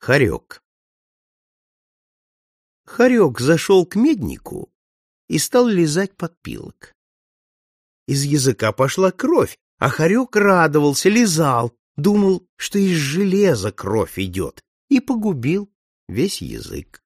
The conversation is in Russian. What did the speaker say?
Хорек Хорек зашел к меднику и стал лизать подпилок. Из языка пошла кровь, а Хорек радовался, лизал, думал, что из железа кровь идет, и погубил весь язык.